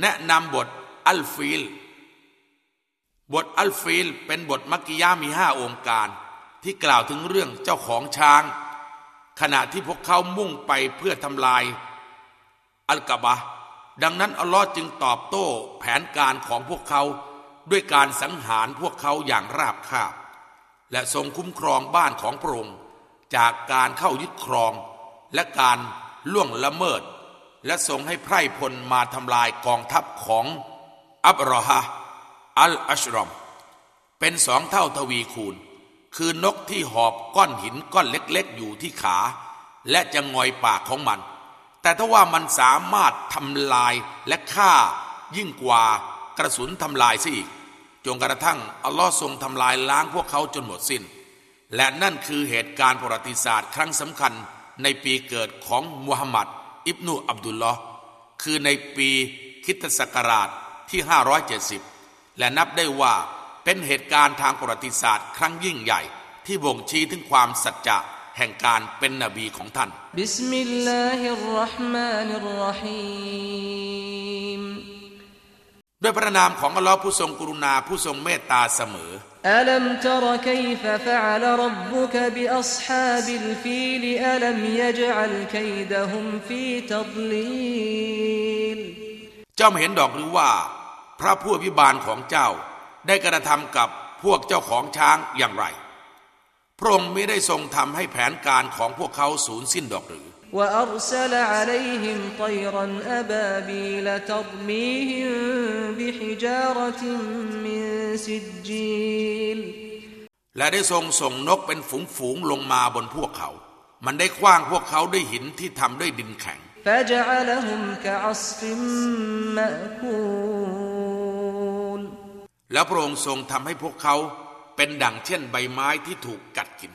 แนะนำบทอัลฟิลบทอัลฟิลเป็นบทมักกียะฮ์มีห้าโองการ ที่กล่าวถึงเรื่องเจ้าของช้าง ขณะที่พวกเขามุ่งไปเพื่อทำลาย อัลกะอ์บะฮ์ดังนั้นอัลลอฮ์จึงตอบโต้แผนการของพวกเขาด้วยการสังหารพวกเขาอย่างราบคาบ และทรงคุ้มครองบ้านของพระองค์จากการเข้ายึดครอง และการล่วงละเมิด และทรงให้ไพร่พลมาทำลายกองทัพของอับรอฮะอัลอัชรอม เป็นสองเท่าทวีคูณ คือนกที่หอบก้อนหินก้อนเล็กๆ อยู่ที่ขา และจะงอยปากของมัน แต่ถ้าว่ามันสามารถทำลายและฆ่า ยิ่งกว่ากระสุนทำลายซะอีกจนกระทั่งอัลลอฮ์ทรงทำลายล้างพวกเขาจนหมดสิน้น และนั่นคือเหตุการณ์ประวัติศาสตร์ครั้งสำคัญในปีเกิดของมุฮัมมัด อิบนุอับดุลลอฮ์คือในปีคริสตศักราชที่ 570 และนับได้ว่าเป็นเหตุการณ์ทางประวัติศาสตร์ ครั้งยิ่งใหญ่ ที่บ่งชี้ถึงความสัจจะแห่งการเป็นนบีของท่านبسم الله الرحمن الرحيمม ด้วยพระนามของอัลลอฮ์ผู้ทรงกรุณาผู้ทรงเมตตาเสมออัลัมตรคีฟฟะลรับบุกบิอัศฮาบิลฟีลอัลัมยจัลคีดฮุมฟีตัดลีลเจ้าเห็นดอกหรือว่า พระผู้อภิบาลของเจ้า ได้กระทำกับพวกเจ้าของช้างอย่างไร พระองค์ไม่ได้ทรงทำให้แผนการของพวกเขาสูญสิ้นดอกหรือ وأرسل عليهم طيرا أبابيل ترميهم بحجارة من سجيل และได้ทรงส่งนกเป็นฝูงๆลงมาบนพวกเขา มันได้คว้างพวกเขาด้วยหินที่ทำด้วยดินแข็ง فجعلهم كعصف مأكول แล้วพระองค์ทรงทำให้พวกเขา เป็นดั่งเช่นใบไม้ที่ถูกกัดกิน